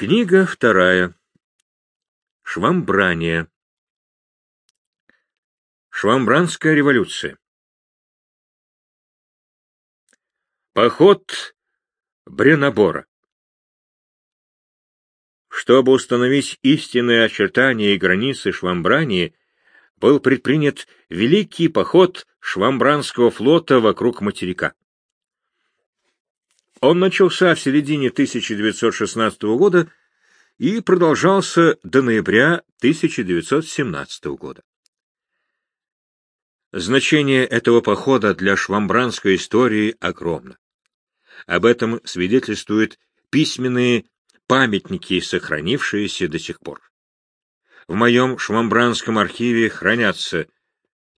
Книга вторая. Швамбрание. Швамбранская революция. Поход Бренобора. Чтобы установить истинные очертания и границы Швамбрании, был предпринят великий поход Швамбранского флота вокруг материка. Он начался в середине 1916 года и продолжался до ноября 1917 года. Значение этого похода для швамбранской истории огромно. Об этом свидетельствуют письменные памятники, сохранившиеся до сих пор. В моем швамбранском архиве хранятся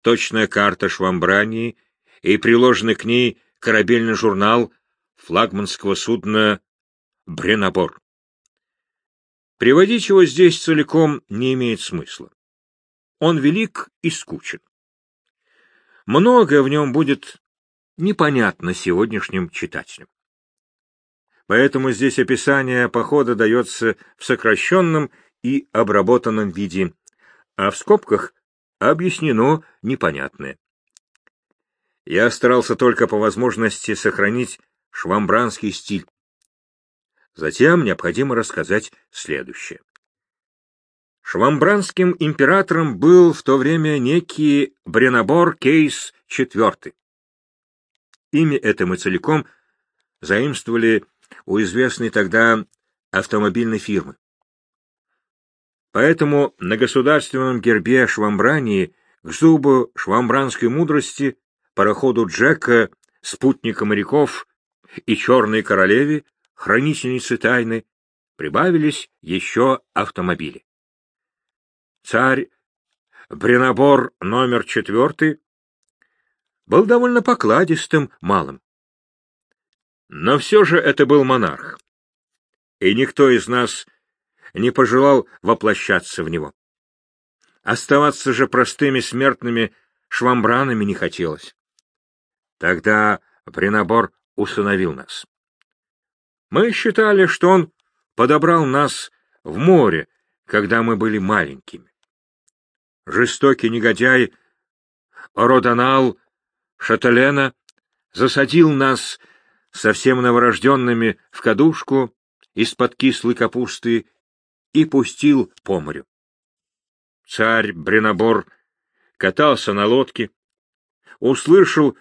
точная карта Швамбрании и приложенный к ней корабельный журнал флагманского судна «Бренобор». Приводить его здесь целиком не имеет смысла. Он велик и скучен. Многое в нем будет непонятно сегодняшним читателям. Поэтому здесь описание похода дается в сокращенном и обработанном виде, а в скобках объяснено непонятное. Я старался только по возможности сохранить швамбранский стиль. Затем необходимо рассказать следующее. Швамбранским императором был в то время некий Бренобор Кейс IV. Имя это мы целиком заимствовали у известной тогда автомобильной фирмы. Поэтому на государственном гербе Швамбрании к зубу швамбранской мудрости, пароходу Джека, спутника моряков и черной королеве, хранительнице тайны, прибавились еще автомобили. Царь Бренобор номер четвертый был довольно покладистым малым. Но все же это был монарх, и никто из нас не пожелал воплощаться в него. Оставаться же простыми смертными швамбранами не хотелось. Тогда Бренобор усыновил нас. Мы считали, что он подобрал нас в море, когда мы были маленькими. Жестокий негодяй Родонал Шателена засадил нас совсем новорожденными в кадушку из-под кислой капусты и пустил по морю. Царь Бренобор катался на лодке, услышал,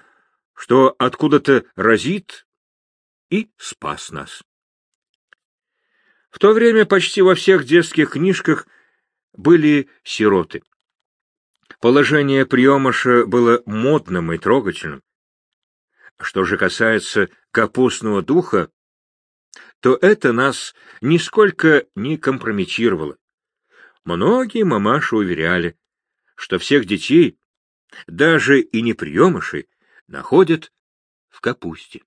что откуда-то разит, и спас нас. В то время почти во всех детских книжках были сироты. Положение приемыша было модным и трогательным. Что же касается капустного духа, то это нас нисколько не компрометировало. Многие мамаши уверяли, что всех детей, даже и не приемышей, находят в капусте.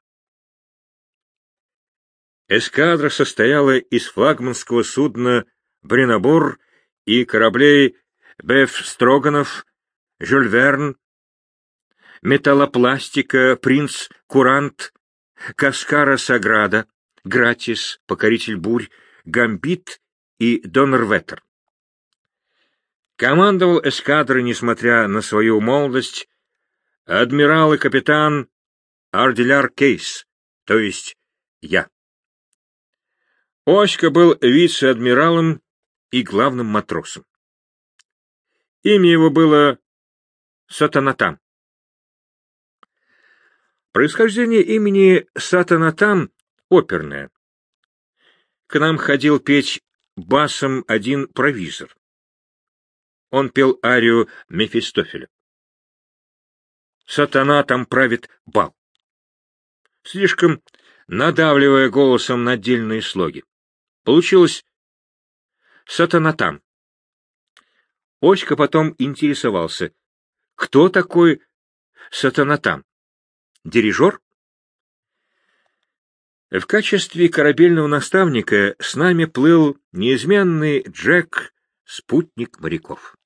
Эскадра состояла из флагманского судна «Бринобор» и кораблей «Беф Строганов», «Жюль Верн», «Металлопластика», «Принц Курант», «Каскара Саграда», «Гратис», «Покоритель бурь», «Гамбит» и «Донорветер». Командовал эскадрой, несмотря на свою молодость, адмирал и капитан Ардиляр Кейс, то есть я. Оська был вице-адмиралом и главным матросом. Имя его было Сатанатам. Происхождение имени Сатанатам оперное. К нам ходил петь басом один провизор. Он пел арию Мефистофеля. Сатана там правит бал. Слишком надавливая голосом на отдельные слоги. Получилось «Сатана там». Оська потом интересовался, кто такой Сатана там? Дирижер? В качестве корабельного наставника с нами плыл неизменный Джек, спутник моряков.